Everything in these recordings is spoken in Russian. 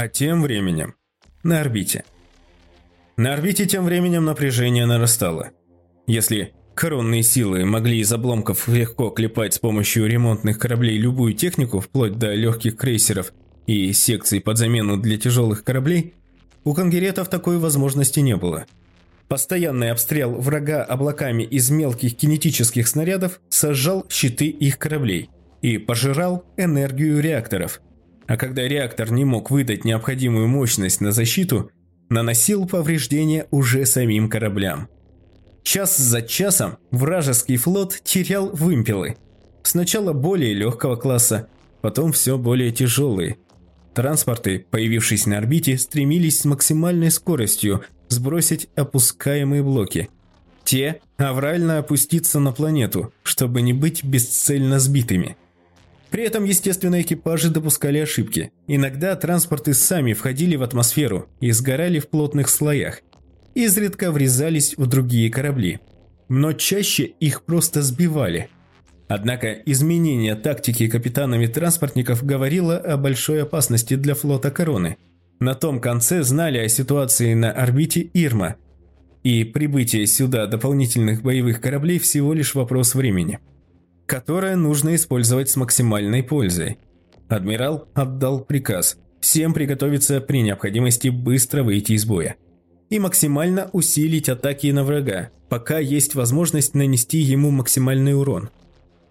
А тем временем на орбите. На орбите тем временем напряжение нарастало. Если коронные силы могли из обломков легко клепать с помощью ремонтных кораблей любую технику, вплоть до легких крейсеров и секций под замену для тяжелых кораблей, у конгеретов такой возможности не было. Постоянный обстрел врага облаками из мелких кинетических снарядов сожжал щиты их кораблей и пожирал энергию реакторов. А когда реактор не мог выдать необходимую мощность на защиту, наносил повреждения уже самим кораблям. Час за часом вражеский флот терял вымпелы. Сначала более легкого класса, потом все более тяжелые. Транспорты, появившись на орбите, стремились с максимальной скоростью сбросить опускаемые блоки. Те аврально опуститься на планету, чтобы не быть бесцельно сбитыми. При этом, естественно, экипажи допускали ошибки. Иногда транспорты сами входили в атмосферу и сгорали в плотных слоях. Изредка врезались в другие корабли. Но чаще их просто сбивали. Однако изменение тактики капитанами транспортников говорило о большой опасности для флота Короны. На том конце знали о ситуации на орбите Ирма, и прибытие сюда дополнительных боевых кораблей всего лишь вопрос времени которое нужно использовать с максимальной пользой. Адмирал отдал приказ всем приготовиться при необходимости быстро выйти из боя и максимально усилить атаки на врага, пока есть возможность нанести ему максимальный урон.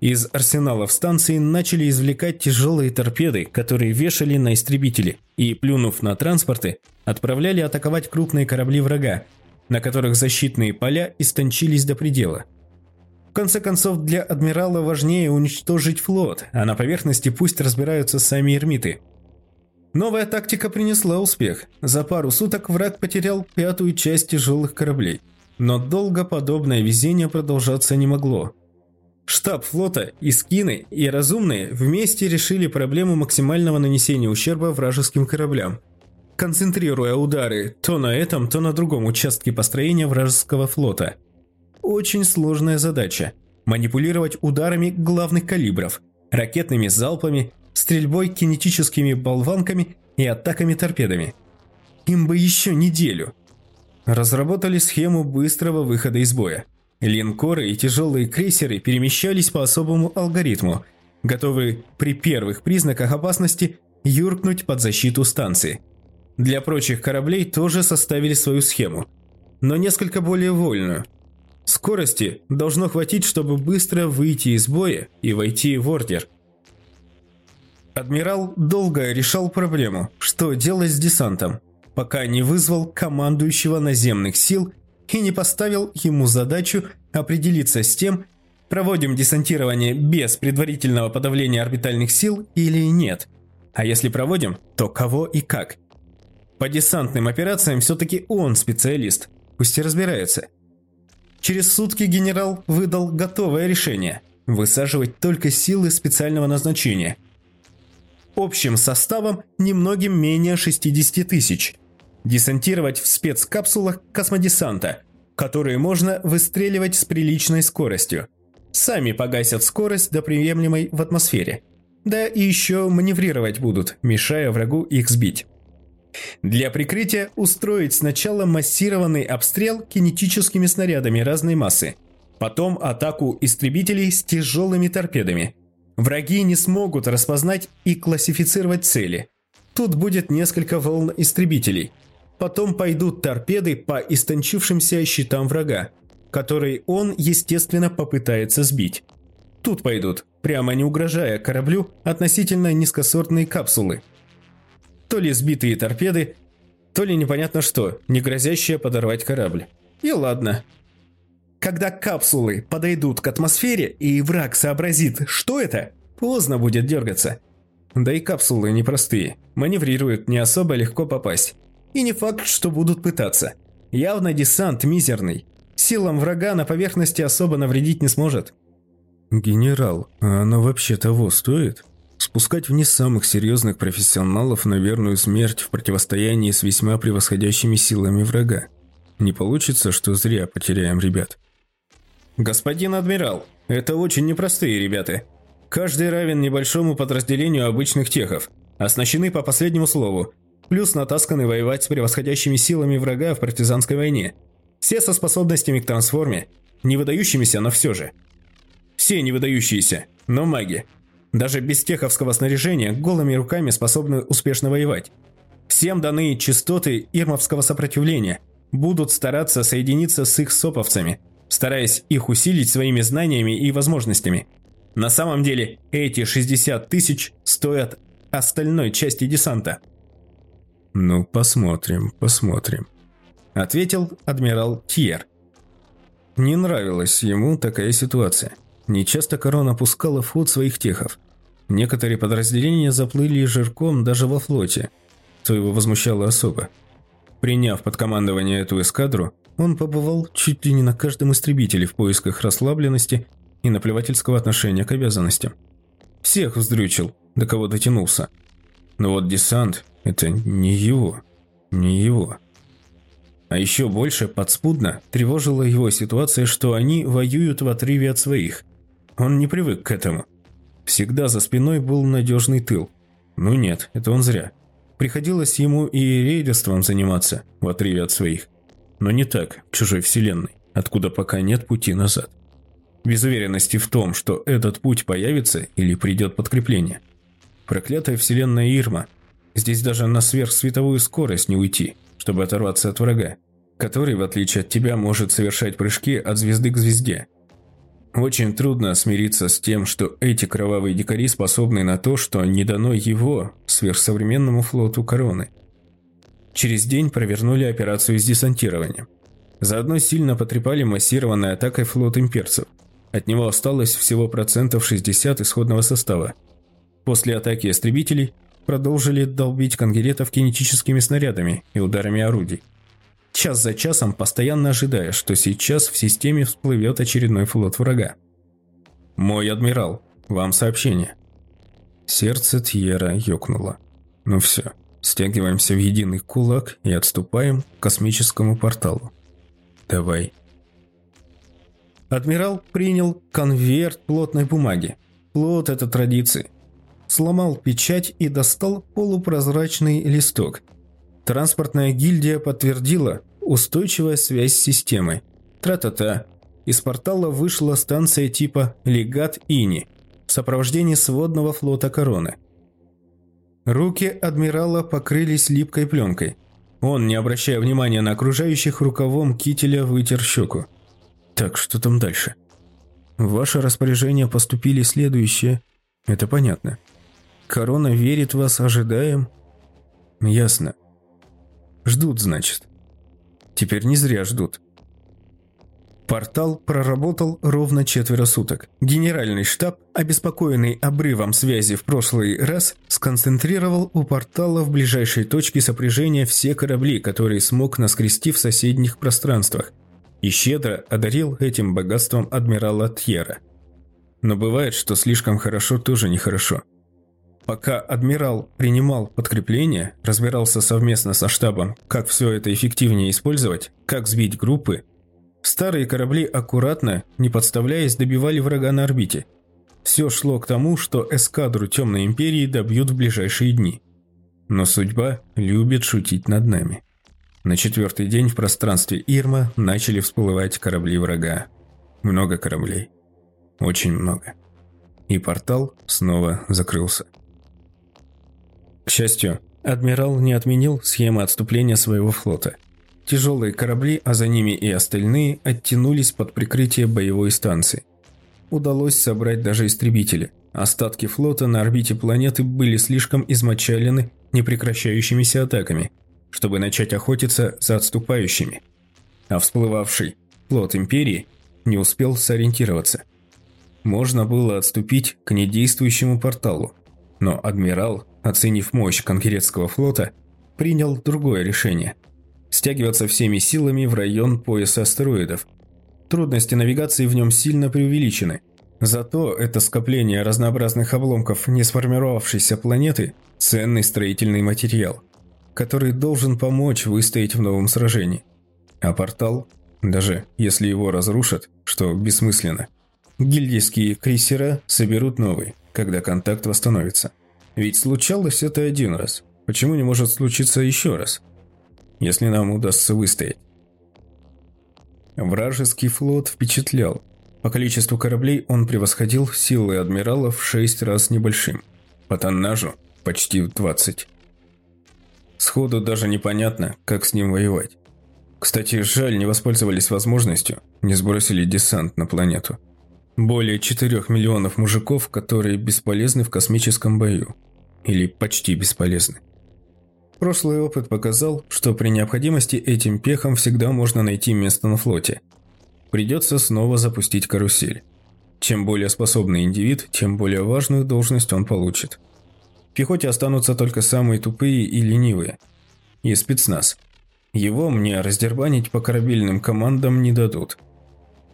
Из арсеналов станции начали извлекать тяжелые торпеды, которые вешали на истребители, и, плюнув на транспорты, отправляли атаковать крупные корабли врага, на которых защитные поля истончились до предела – в конце концов, для адмирала важнее уничтожить флот, а на поверхности пусть разбираются сами эрмиты. Новая тактика принесла успех. За пару суток враг потерял пятую часть тяжелых кораблей. Но долго подобное везение продолжаться не могло. Штаб флота, Искины и Разумные вместе решили проблему максимального нанесения ущерба вражеским кораблям, концентрируя удары то на этом, то на другом участке построения вражеского флота – очень сложная задача – манипулировать ударами главных калибров, ракетными залпами, стрельбой кинетическими болванками и атаками торпедами. Им бы еще неделю. Разработали схему быстрого выхода из боя. Линкоры и тяжелые крейсеры перемещались по особому алгоритму, готовые при первых признаках опасности юркнуть под защиту станции. Для прочих кораблей тоже составили свою схему, но несколько более вольную – Скорости должно хватить, чтобы быстро выйти из боя и войти в ордер. Адмирал долго решал проблему, что делать с десантом, пока не вызвал командующего наземных сил и не поставил ему задачу определиться с тем, проводим десантирование без предварительного подавления орбитальных сил или нет. А если проводим, то кого и как. По десантным операциям все-таки он специалист, пусть и разбирается – Через сутки генерал выдал готовое решение – высаживать только силы специального назначения. Общим составом немногим менее 60 тысяч. Десантировать в спецкапсулах космодесанта, которые можно выстреливать с приличной скоростью. Сами погасят скорость до приемлемой в атмосфере. Да и еще маневрировать будут, мешая врагу их сбить. Для прикрытия устроить сначала массированный обстрел кинетическими снарядами разной массы, потом атаку истребителей с тяжелыми торпедами. Враги не смогут распознать и классифицировать цели. Тут будет несколько волн истребителей. Потом пойдут торпеды по истончившимся щитам врага, которые он, естественно, попытается сбить. Тут пойдут, прямо не угрожая кораблю, относительно низкосортные капсулы – то ли сбитые торпеды, то ли непонятно что, не грозящее подорвать корабль. И ладно. Когда капсулы подойдут к атмосфере и враг сообразит, что это, поздно будет дергаться. Да и капсулы непростые, маневрируют, не особо легко попасть. И не факт, что будут пытаться. Явно десант мизерный. Силам врага на поверхности особо навредить не сможет. «Генерал, а оно вообще того стоит?» Спускать вниз самых серьезных профессионалов на верную смерть в противостоянии с весьма превосходящими силами врага. Не получится, что зря потеряем ребят. Господин адмирал, это очень непростые ребята. Каждый равен небольшому подразделению обычных техов, оснащены по последнему слову. плюс натасканы воевать с превосходящими силами врага в партизанской войне. Все со способностями к трансформе, не выдающимися, но все же. Все не выдающиеся, но маги. Даже без теховского снаряжения голыми руками способны успешно воевать. Всем даны частоты ирмовского сопротивления, будут стараться соединиться с их соповцами, стараясь их усилить своими знаниями и возможностями. На самом деле, эти 60 тысяч стоят остальной части десанта. «Ну, посмотрим, посмотрим», – ответил адмирал Тьер. Не нравилась ему такая ситуация. Нечасто корона пускала в ход своих техов. Некоторые подразделения заплыли жирком даже во флоте, что его возмущало особо. Приняв под командование эту эскадру, он побывал чуть ли не на каждом истребителе в поисках расслабленности и наплевательского отношения к обязанностям. Всех вздрючил, до кого дотянулся. Но вот десант – это не его, не его. А еще больше подспудно тревожила его ситуация, что они воюют в отрыве от своих. Он не привык к этому. Всегда за спиной был надежный тыл. Ну нет, это он зря. Приходилось ему и рейдерством заниматься, в отрыве от своих. Но не так, в чужой вселенной, откуда пока нет пути назад. Без уверенности в том, что этот путь появится или придет подкрепление. Проклятая вселенная Ирма. Здесь даже на сверхсветовую скорость не уйти, чтобы оторваться от врага, который, в отличие от тебя, может совершать прыжки от звезды к звезде – очень трудно смириться с тем, что эти кровавые дикари способны на то, что не дано его, сверхсовременному флоту короны. Через день провернули операцию с десантированием. Заодно сильно потрепали массированной атакой флот имперцев. От него осталось всего процентов 60 исходного состава. После атаки истребителей продолжили долбить конгеретов кинетическими снарядами и ударами орудий час за часом постоянно ожидая, что сейчас в системе всплывет очередной флот врага. «Мой адмирал, вам сообщение». Сердце Тьера ёкнуло. «Ну все, стягиваемся в единый кулак и отступаем к космическому порталу. Давай». Адмирал принял конверт плотной бумаги. Плот – это традиции. Сломал печать и достал полупрозрачный листок – Транспортная гильдия подтвердила устойчивая связь с системой. Тра-та-та. Из портала вышла станция типа «Легат Ини» в сопровождении сводного флота Короны. Руки адмирала покрылись липкой пленкой. Он, не обращая внимания на окружающих, рукавом кителя вытер щеку. Так, что там дальше? В ваше распоряжение поступили следующие. Это понятно. Корона верит вас, ожидаем. Ясно. Ждут, значит. Теперь не зря ждут. Портал проработал ровно четверо суток. Генеральный штаб, обеспокоенный обрывом связи в прошлый раз, сконцентрировал у портала в ближайшей точке сопряжения все корабли, которые смог наскрести в соседних пространствах, и щедро одарил этим богатством адмирала Тьера. Но бывает, что слишком хорошо тоже нехорошо. Пока адмирал принимал подкрепление, разбирался совместно со штабом, как все это эффективнее использовать, как сбить группы, старые корабли аккуратно, не подставляясь, добивали врага на орбите. Все шло к тому, что эскадру Темной Империи добьют в ближайшие дни. Но судьба любит шутить над нами. На четвертый день в пространстве Ирма начали всплывать корабли врага. Много кораблей. Очень много. И портал снова закрылся. К счастью, адмирал не отменил схемы отступления своего флота. Тяжелые корабли, а за ними и остальные, оттянулись под прикрытие боевой станции. Удалось собрать даже истребители. Остатки флота на орбите планеты были слишком измочалены непрекращающимися атаками, чтобы начать охотиться за отступающими. А всплывавший флот Империи не успел сориентироваться. Можно было отступить к недействующему порталу, но адмирал оценив мощь конкретского флота, принял другое решение – стягиваться всеми силами в район пояса астероидов. Трудности навигации в нем сильно преувеличены. Зато это скопление разнообразных обломков не сформировавшейся планеты – ценный строительный материал, который должен помочь выстоять в новом сражении. А портал, даже если его разрушат, что бессмысленно, гильдийские крейсера соберут новый, когда контакт восстановится. Ведь случалось это один раз. Почему не может случиться еще раз, если нам удастся выстоять? Вражеский флот впечатлял. По количеству кораблей он превосходил силы адмиралов в шесть раз небольшим. По тоннажу почти в 20. Сходу даже непонятно, как с ним воевать. Кстати, жаль, не воспользовались возможностью, не сбросили десант на планету. Более 4 миллионов мужиков, которые бесполезны в космическом бою. Или почти бесполезны. Прошлый опыт показал, что при необходимости этим пехам всегда можно найти место на флоте. Придется снова запустить карусель. Чем более способный индивид, тем более важную должность он получит. В пехоте останутся только самые тупые и ленивые. И спецназ. Его мне раздербанить по корабельным командам не дадут.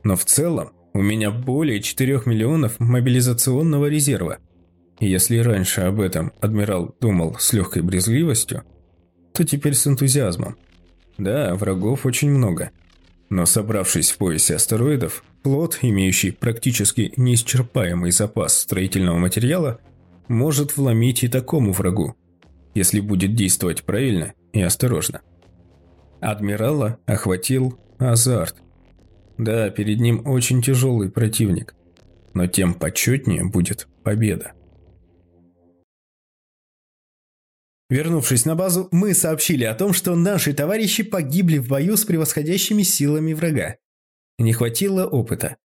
Но в целом у меня более 4 миллионов мобилизационного резерва. И если раньше об этом адмирал думал с легкой брезгливостью, то теперь с энтузиазмом. Да, врагов очень много. Но собравшись в поясе астероидов, плод, имеющий практически неисчерпаемый запас строительного материала, может вломить и такому врагу, если будет действовать правильно и осторожно. Адмирала охватил азарт. Да, перед ним очень тяжелый противник, но тем почетнее будет победа. Вернувшись на базу, мы сообщили о том, что наши товарищи погибли в бою с превосходящими силами врага. Не хватило опыта.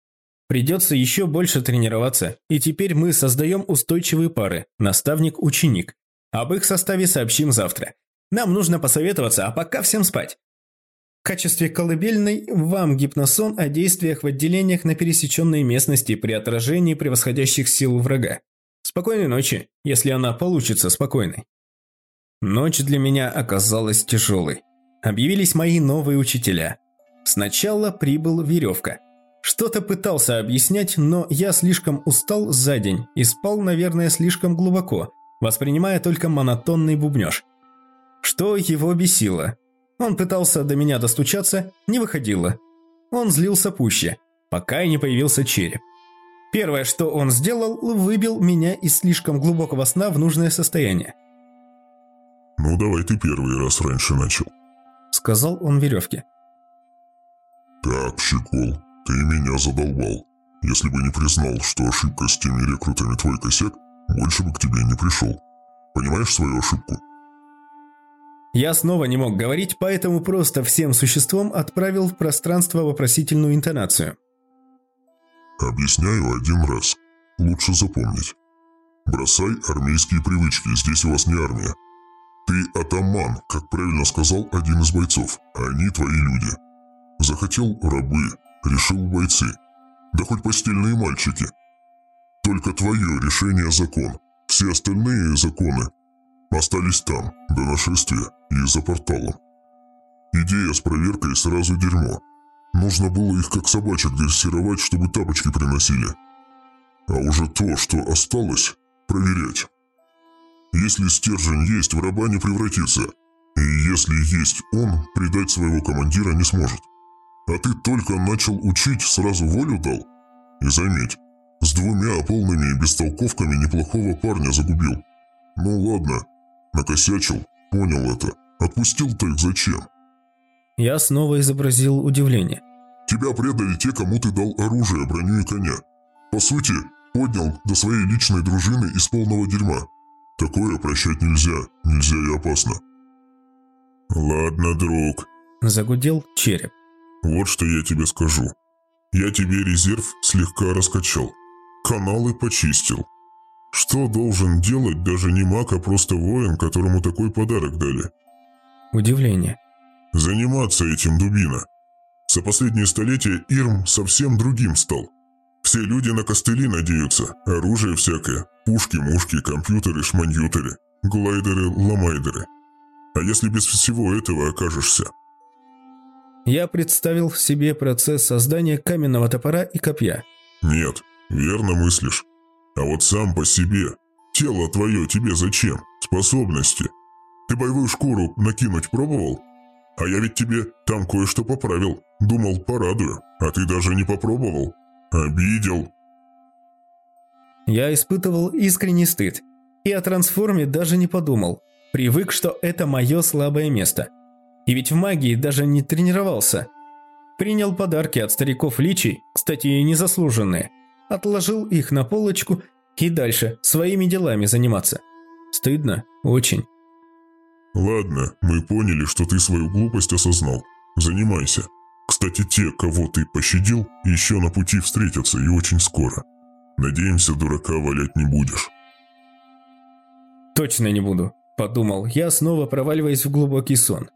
Придется еще больше тренироваться, и теперь мы создаем устойчивые пары, наставник-ученик. Об их составе сообщим завтра. Нам нужно посоветоваться, а пока всем спать. В качестве колыбельной вам гипносон о действиях в отделениях на пересеченной местности при отражении превосходящих сил врага. Спокойной ночи, если она получится спокойной. Ночь для меня оказалась тяжелой. Объявились мои новые учителя. Сначала прибыл Веревка. Что-то пытался объяснять, но я слишком устал за день и спал, наверное, слишком глубоко, воспринимая только монотонный бубнеж. Что его бесило? Он пытался до меня достучаться, не выходило. Он злился пуще, пока и не появился череп. Первое, что он сделал, выбил меня из слишком глубокого сна в нужное состояние. «Ну, давай ты первый раз раньше начал», — сказал он веревке. «Так, Щекол, ты меня задолбал. Если бы не признал, что ошибка с теми рекрутами твой косяк, больше бы к тебе не пришел. Понимаешь свою ошибку?» Я снова не мог говорить, поэтому просто всем существом отправил в пространство вопросительную интонацию. «Объясняю один раз. Лучше запомнить. Бросай армейские привычки, здесь у вас не армия. Ты атаман, как правильно сказал один из бойцов, а они твои люди. Захотел рабы, решил бойцы. Да хоть постельные мальчики. Только твое решение закон. Все остальные законы остались там, до нашествия и за порталом. Идея с проверкой сразу дерьмо. Нужно было их как собачек дрессировать, чтобы тапочки приносили. А уже то, что осталось, проверять. Если стержень есть, в раба не превратится. И если есть он, предать своего командира не сможет. А ты только начал учить, сразу волю дал? И заметь, с двумя полными бестолковками неплохого парня загубил. Ну ладно, накосячил, понял это. Отпустил-то их зачем? Я снова изобразил удивление. Тебя предали те, кому ты дал оружие, броню и коня. По сути, поднял до своей личной дружины из полного дерьма. Такое прощать нельзя, нельзя и опасно. Ладно, друг. Загудел череп. Вот что я тебе скажу. Я тебе резерв слегка раскачал. Каналы почистил. Что должен делать даже не маг, а просто воин, которому такой подарок дали? Удивление. Заниматься этим, дубина. За последние столетия Ирм совсем другим стал. Все люди на костыли надеются, оружие всякое, пушки, мушки, компьютеры, шманьютеры, глайдеры, ломайдеры. А если без всего этого окажешься? Я представил себе процесс создания каменного топора и копья. Нет, верно мыслишь. А вот сам по себе. Тело твое тебе зачем? Способности. Ты боевую шкуру накинуть пробовал? А я ведь тебе там кое-что поправил. Думал, порадую. А ты даже не попробовал. Обидел. Я испытывал искренний стыд. И о трансформе даже не подумал. Привык, что это мое слабое место. И ведь в магии даже не тренировался. Принял подарки от стариков личий, кстати, незаслуженные. Отложил их на полочку и дальше своими делами заниматься. Стыдно? Очень. Ладно, мы поняли, что ты свою глупость осознал. Занимайся. Кстати, те, кого ты пощадил, еще на пути встретятся и очень скоро. Надеемся, дурака валять не будешь. Точно не буду, подумал я, снова проваливаясь в глубокий сон.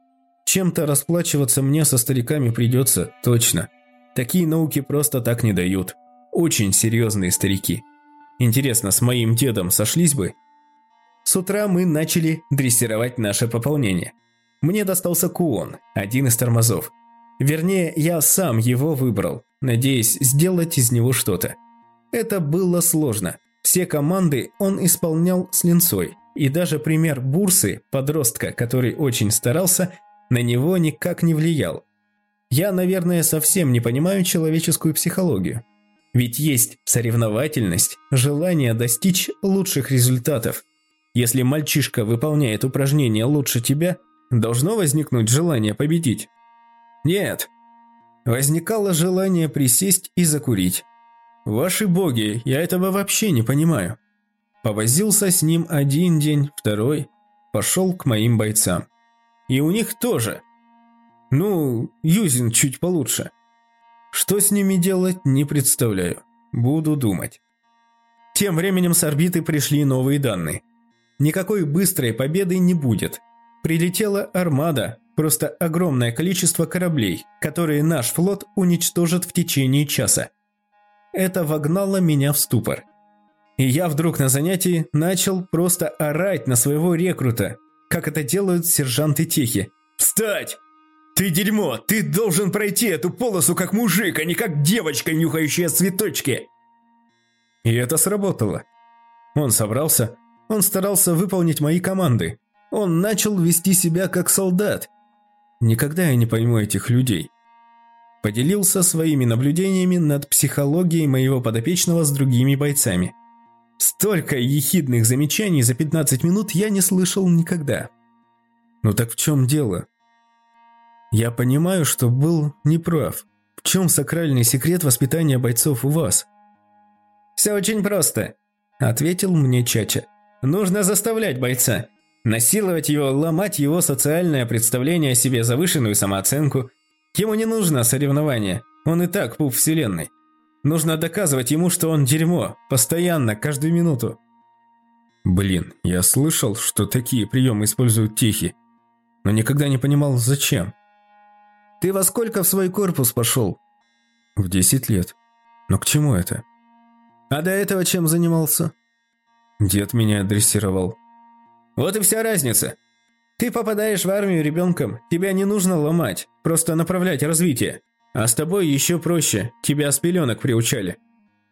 Чем-то расплачиваться мне со стариками придется, точно. Такие науки просто так не дают. Очень серьезные старики. Интересно, с моим дедом сошлись бы? С утра мы начали дрессировать наше пополнение. Мне достался Куон, один из тормозов. Вернее, я сам его выбрал, надеясь сделать из него что-то. Это было сложно. Все команды он исполнял с линцой, и даже пример Бурсы, подростка, который очень старался, на него никак не влиял. Я, наверное, совсем не понимаю человеческую психологию. Ведь есть соревновательность, желание достичь лучших результатов. Если мальчишка выполняет упражнение лучше тебя, должно возникнуть желание победить. Нет. Возникало желание присесть и закурить. Ваши боги, я этого вообще не понимаю. Повозился с ним один день, второй, пошел к моим бойцам. И у них тоже. Ну, Юзин чуть получше. Что с ними делать, не представляю. Буду думать. Тем временем с орбиты пришли новые данные. Никакой быстрой победы не будет. Прилетела армада, просто огромное количество кораблей, которые наш флот уничтожит в течение часа. Это вогнало меня в ступор. И я вдруг на занятии начал просто орать на своего рекрута, как это делают сержанты техи. «Встать! Ты дерьмо! Ты должен пройти эту полосу как мужик, а не как девочка, нюхающая цветочки!» И это сработало. Он собрался, он старался выполнить мои команды. Он начал вести себя как солдат. Никогда я не пойму этих людей. Поделился своими наблюдениями над психологией моего подопечного с другими бойцами. Столько ехидных замечаний за 15 минут я не слышал никогда. Ну так в чем дело? Я понимаю, что был неправ. В чем сакральный секрет воспитания бойцов у вас? Все очень просто, ответил мне Чача. Нужно заставлять бойца. Насиловать его, ломать его социальное представление о себе, завышенную самооценку. Ему не нужно соревнование. Он и так пуп вселенной. Нужно доказывать ему, что он дерьмо, постоянно, каждую минуту. Блин, я слышал, что такие приемы используют техи, но никогда не понимал, зачем. Ты во сколько в свой корпус пошел? В 10 лет. Но к чему это? А до этого чем занимался? Дед меня дрессировал. Вот и вся разница. Ты попадаешь в армию ребенком, тебя не нужно ломать, просто направлять развитие. А с тобой еще проще, тебя с пеленок приучали.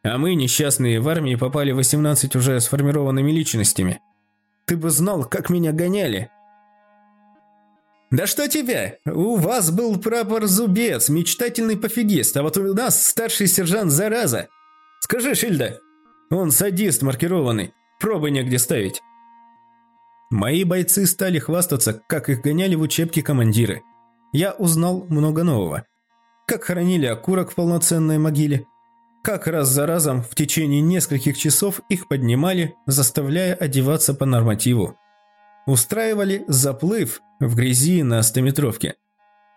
А мы, несчастные, в армии попали 18 уже сформированными личностями. Ты бы знал, как меня гоняли. Да что тебя? У вас был прапор Зубец, мечтательный пофигист, а вот у нас старший сержант Зараза. Скажи, Шильда, он садист маркированный, пробы негде ставить. Мои бойцы стали хвастаться, как их гоняли в учебке командиры. Я узнал много нового как хоронили окурок в полноценной могиле, как раз за разом в течение нескольких часов их поднимали, заставляя одеваться по нормативу. Устраивали заплыв в грязи на стометровке.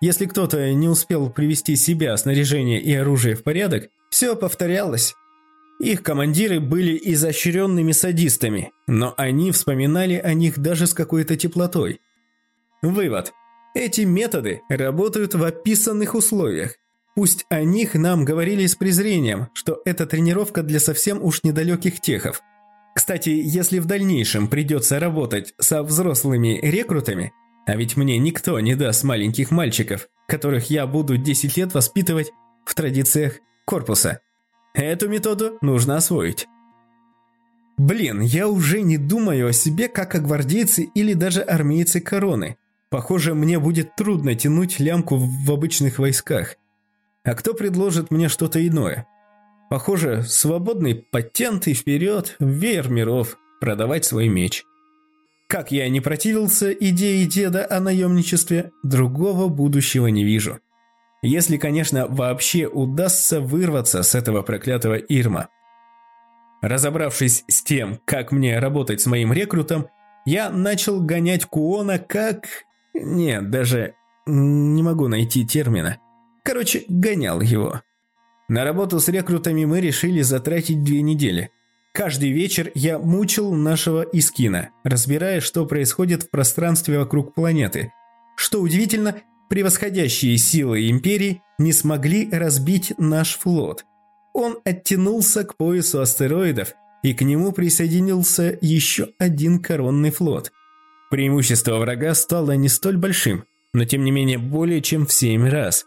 Если кто-то не успел привести себя, снаряжение и оружие в порядок, все повторялось. Их командиры были изощренными садистами, но они вспоминали о них даже с какой-то теплотой. Вывод. Эти методы работают в описанных условиях. Пусть о них нам говорили с презрением, что это тренировка для совсем уж недалеких техов. Кстати, если в дальнейшем придется работать со взрослыми рекрутами, а ведь мне никто не даст маленьких мальчиков, которых я буду 10 лет воспитывать в традициях корпуса. Эту методу нужно освоить. Блин, я уже не думаю о себе как о гвардейце или даже армейце короны. Похоже, мне будет трудно тянуть лямку в обычных войсках. А кто предложит мне что-то иное? Похоже, свободный патент и вперед, в веер миров, продавать свой меч. Как я не противился идее деда о наемничестве, другого будущего не вижу. Если, конечно, вообще удастся вырваться с этого проклятого Ирма. Разобравшись с тем, как мне работать с моим рекрутом, я начал гонять Куона как... Нет, даже не могу найти термина. Короче, гонял его. На работу с рекрутами мы решили затратить две недели. Каждый вечер я мучил нашего Искина, разбирая, что происходит в пространстве вокруг планеты. Что удивительно, превосходящие силы Империи не смогли разбить наш флот. Он оттянулся к поясу астероидов, и к нему присоединился еще один коронный флот. Преимущество врага стало не столь большим, но тем не менее более чем в семь раз.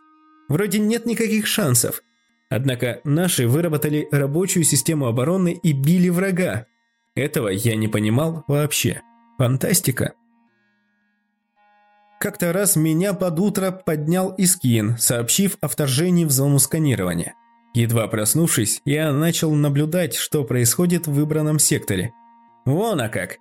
Вроде нет никаких шансов – Однако наши выработали рабочую систему обороны и били врага. Этого я не понимал вообще. Фантастика. Как-то раз меня под утро поднял Искин, сообщив о вторжении в зону сканирования. Едва проснувшись, я начал наблюдать, что происходит в выбранном секторе. Вон а как!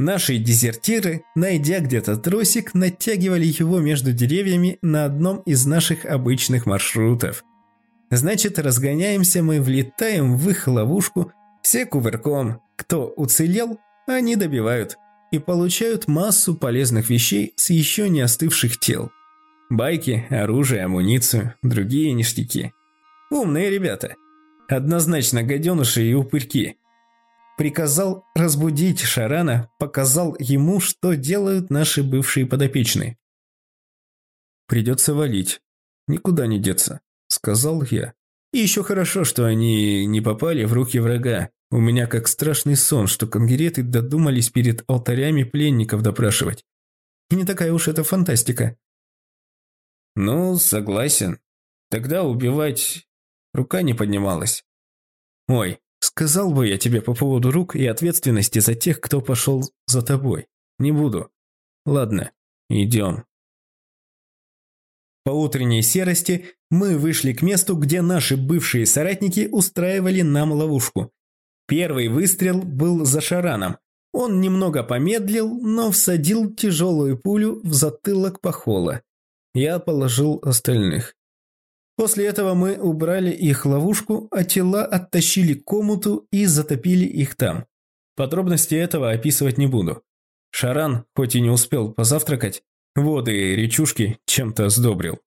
Наши дезертиры, найдя где-то тросик, натягивали его между деревьями на одном из наших обычных маршрутов. Значит, разгоняемся мы, влетаем в их ловушку, все кувырком. Кто уцелел, они добивают. И получают массу полезных вещей с еще не остывших тел. Байки, оружие, амуницию, другие ништяки. Умные ребята. Однозначно гаденыши и упырьки. Приказал разбудить Шарана, показал ему, что делают наши бывшие подопечные. Придется валить. Никуда не деться. – сказал я. И еще хорошо, что они не попали в руки врага. У меня как страшный сон, что конгереты додумались перед алтарями пленников допрашивать. И не такая уж это фантастика. Ну, согласен. Тогда убивать... Рука не поднималась. Ой, сказал бы я тебе по поводу рук и ответственности за тех, кто пошел за тобой. Не буду. Ладно, идем. По утренней серости мы вышли к месту, где наши бывшие соратники устраивали нам ловушку. Первый выстрел был за Шараном. Он немного помедлил, но всадил тяжелую пулю в затылок Пахола. Я положил остальных. После этого мы убрали их ловушку, а тела оттащили к комнату и затопили их там. Подробности этого описывать не буду. Шаран, хоть и не успел позавтракать, Воды и речушки чем-то сдобрил.